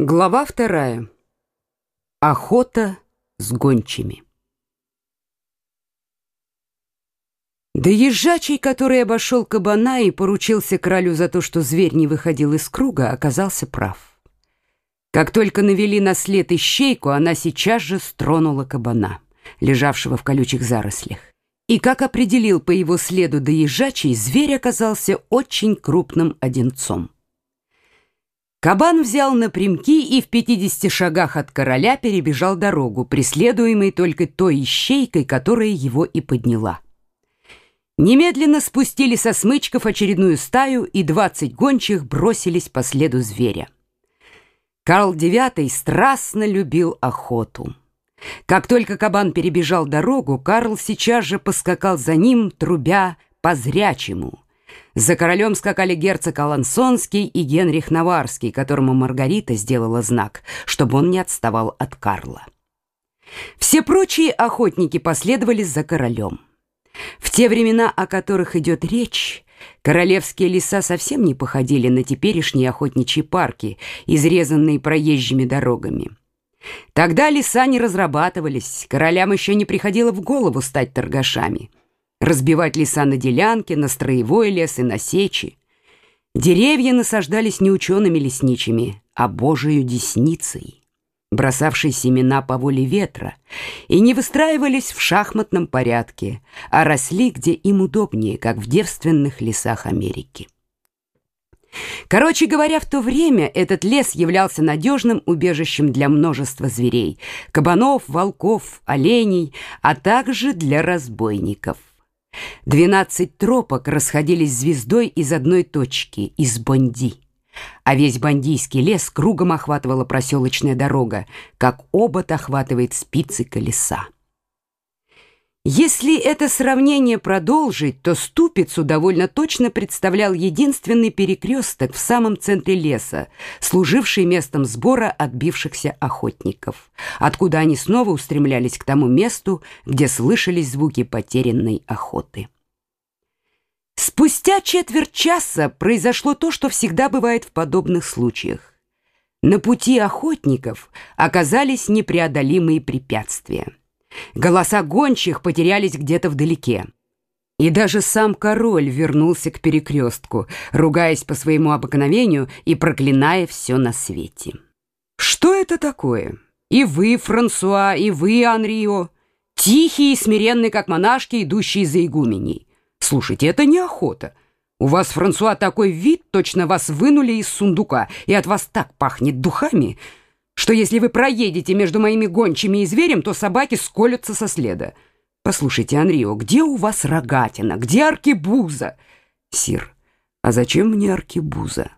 Глава вторая. Охота с гончими. Доезжачий, который обошел кабана и поручился королю за то, что зверь не выходил из круга, оказался прав. Как только навели на след ищейку, она сейчас же стронула кабана, лежавшего в колючих зарослях. И как определил по его следу доезжачий, зверь оказался очень крупным одинцом. Кабан взял напрямки и в 50 шагах от короля перебежал дорогу, преследуемый только той ищейкой, которая его и подняла. Немедленно спустили со смычков очередную стаю, и 20 гончих бросились по следу зверя. Карл IX страстно любил охоту. Как только кабан перебежал дорогу, Карл сейчас же поскакал за ним, трубя по-зрячему — за королем скакали герцог Алансонский и Генрих Наварский, которому Маргарита сделала знак, чтобы он не отставал от Карла. Все прочие охотники последовали за королем. В те времена, о которых идет речь, королевские леса совсем не походили на теперешние охотничьи парки, изрезанные проезжими дорогами. Тогда леса не разрабатывались, королям еще не приходило в голову стать торгашами – разбивать леса на делянки, на строевой лес и на сечи. Деревья насаждались не учеными-лесничими, а Божию десницей, бросавшей семена по воле ветра, и не выстраивались в шахматном порядке, а росли где им удобнее, как в девственных лесах Америки. Короче говоря, в то время этот лес являлся надежным убежищем для множества зверей – кабанов, волков, оленей, а также для разбойников – Двенадцать тропок расходились звездой из одной точки, из Бонди. А весь бандийский лес кругом охватывала проселочная дорога, как обод охватывает спицы колеса. Если это сравнение продолжить, то Ступицу довольно точно представлял единственный перекресток в самом центре леса, служивший местом сбора отбившихся охотников, откуда они снова устремлялись к тому месту, где слышались звуки потерянной охоты. Спустя четверть часа произошло то, что всегда бывает в подобных случаях. На пути охотников оказались непреодолимые препятствия. Голоса гончих потерялись где-то вдалеке. И даже сам король вернулся к перекрестку, ругаясь по своему обыкновению и проклиная все на свете. «Что это такое? И вы, Франсуа, и вы, Анрио, тихие и смиренные, как монашки, идущие за игуменей. Слушайте, это не охота. У вас, Франсуа, такой вид, точно вас вынули из сундука, и от вас так пахнет духами, что если вы проедете между моими гончими и зверем, то собаки сколются со следа. Послушайте, Анрио, где у вас рогатина? Где аркебуза? Сир, а зачем мне аркебуза?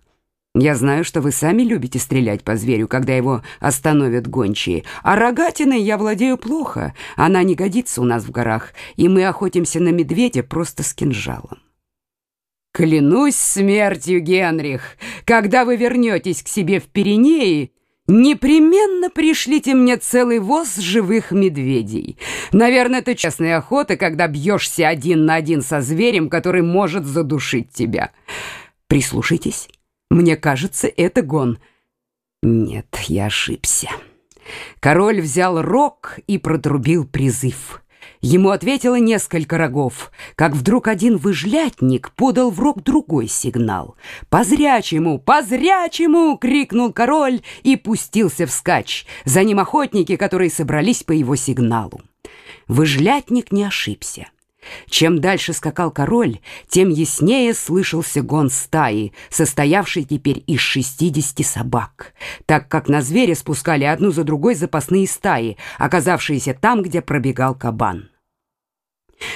Я знаю, что вы сами любите стрелять по зверю, когда его остановят гончие. А рогатиной я владею плохо. Она не годится у нас в горах, и мы охотимся на медведя просто с кинжалом. Клянусь смертью, Генрих, когда вы вернетесь к себе в Пиренеи, Непременно пришлите мне целый воз живых медведей. Наверное, это честная охота, когда бьешься один на один со зверем, который может задушить тебя. Прислушайтесь. Мне кажется, это гон. Нет, я ошибся. Король взял рог и протрубил призыв. Ему ответило несколько рогов, как вдруг один выжлятник подал в рог другой сигнал. «По-зрячему! По-зрячему!» — крикнул король и пустился вскачь. За ним охотники, которые собрались по его сигналу. Выжлятник не ошибся. Чем дальше скакал король, тем яснее слышался гон стаи, состоявший теперь из шестидесяти собак, так как на зверя спускали одну за другой запасные стаи, оказавшиеся там, где пробегал кабан.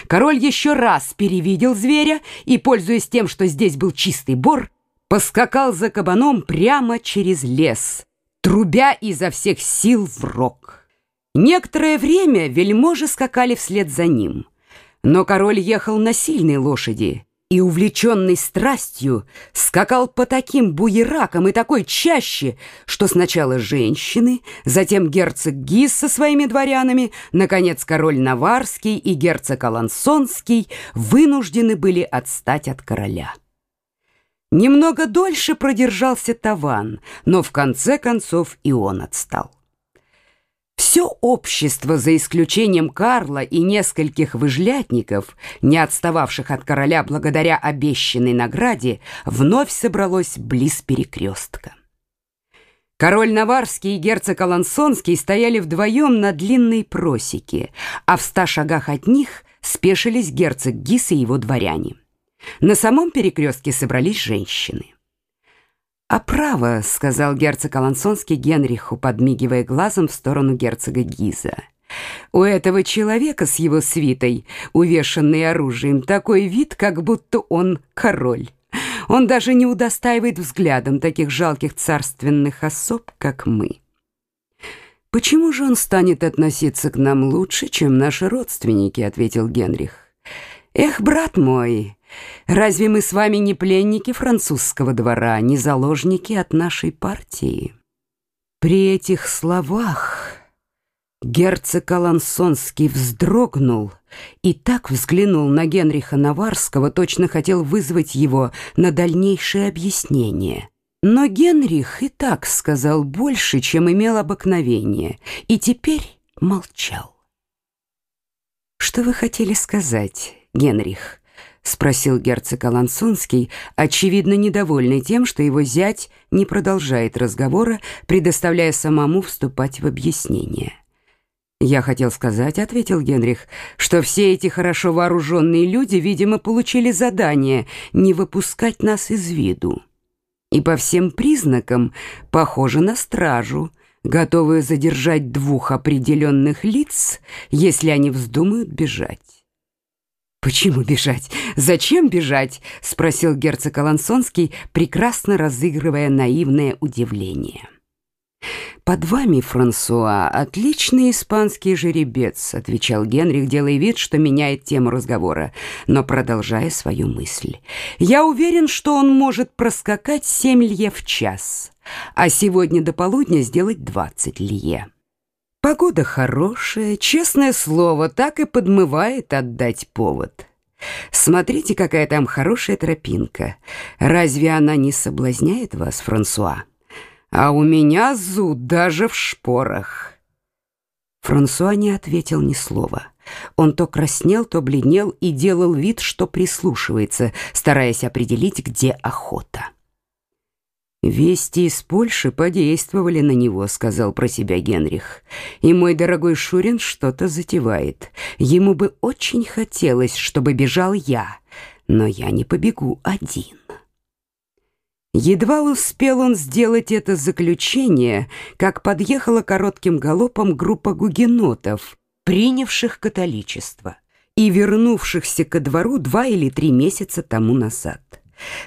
Король еще раз перевидел зверя и, пользуясь тем, что здесь был чистый бор, поскакал за кабаном прямо через лес, трубя изо всех сил в рог. Некоторое время вельможи скакали вслед за ним — но король ехал на сильной лошади и, увлеченный страстью, скакал по таким буеракам и такой чаще, что сначала женщины, затем герцог Гис со своими дворянами, наконец король Наварский и герцог Алансонский вынуждены были отстать от короля. Немного дольше продержался Таван, но в конце концов и он отстал. Все общество, за исключением Карла и нескольких выжлятников, не отстававших от короля благодаря обещанной награде, вновь собралось близ перекрестка. Король Наварский и герцог Алансонский стояли вдвоем на длинной просеке, а в ста шагах от них спешились герцог Гис и его дворяне. На самом перекрестке собрались женщины. «А право», — сказал герцог Алансонский Генриху, подмигивая глазом в сторону герцога Гиза. «У этого человека с его свитой, увешанный оружием, такой вид, как будто он король. Он даже не удостаивает взглядом таких жалких царственных особ, как мы». «Почему же он станет относиться к нам лучше, чем наши родственники?» — ответил Генрих. «Эх, брат мой, Разве мы с вами не пленники французского двора, не заложники от нашей партии? При этих словах герцог Алансонский вздрогнул и так взглянул на Генриха Наварского, точно хотел вызвать его на дальнейшее объяснение. Но Генрих и так сказал больше, чем имел обыкновение, и теперь молчал. «Что вы хотели сказать, Генрих?» — спросил герцог Алансонский, очевидно недовольный тем, что его зять не продолжает разговора, предоставляя самому вступать в объяснение. «Я хотел сказать», — ответил Генрих, «что все эти хорошо вооруженные люди, видимо, получили задание не выпускать нас из виду. И по всем признакам похожи на стражу, готовую задержать двух определенных лиц, если они вздумают бежать». «Почему бежать? Зачем бежать?» — спросил герцог Алансонский, прекрасно разыгрывая наивное удивление. «Под вами, Франсуа, отличный испанский жеребец», — отвечал Генрих, делая вид, что меняет тему разговора, но продолжая свою мысль. «Я уверен, что он может проскакать семь лье в час, а сегодня до полудня сделать двадцать лье». Погода хорошая, честное слово, так и подмывает отдать повод. Смотрите, какая там хорошая тропинка. Разве она не соблазняет вас, Франсуа? А у меня зуд даже в шпорах. Франсуа не ответил ни слова. Он то краснел, то бледнел и делал вид, что прислушивается, стараясь определить, где охота. «Вести из Польши подействовали на него», — сказал про себя Генрих. «И мой дорогой Шурин что-то затевает. Ему бы очень хотелось, чтобы бежал я, но я не побегу один». Едва успел он сделать это заключение, как подъехала коротким галопом группа гугенотов, принявших католичество и вернувшихся ко двору два или три месяца тому назад.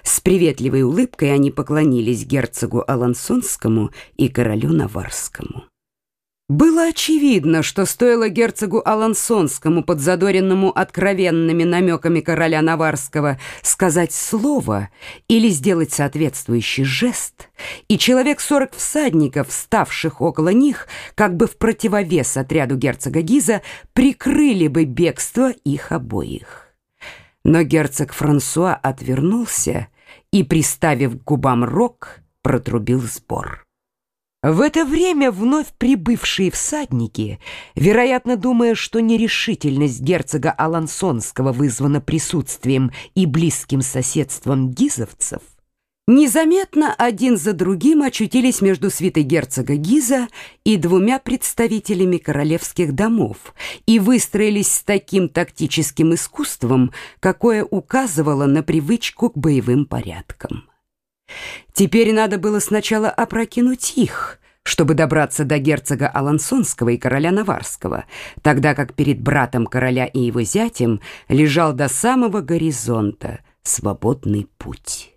С приветливой улыбкой они поклонились герцогу Алансонскому и королю Наварскому. Было очевидно, что стоило герцогу Алансонскому, подзадоренному откровенными намеками короля Наварского, сказать слово или сделать соответствующий жест, и человек сорок всадников, ставших около них, как бы в противовес отряду герцога Гиза, прикрыли бы бегство их обоих. Но герцог Франсуа отвернулся и, приставив к губам рог, протрубил сбор. В это время вновь прибывшие всадники, вероятно, думая, что нерешительность герцога Алансонского вызвана присутствием и близким соседством гизовцев, Незаметно один за другим очутились между свитой герцога Гиза и двумя представителями королевских домов и выстроились с таким тактическим искусством, какое указывало на привычку к боевым порядкам. Теперь надо было сначала опрокинуть их, чтобы добраться до герцога Алансонского и короля Наварского, тогда как перед братом короля и его зятем лежал до самого горизонта свободный путь.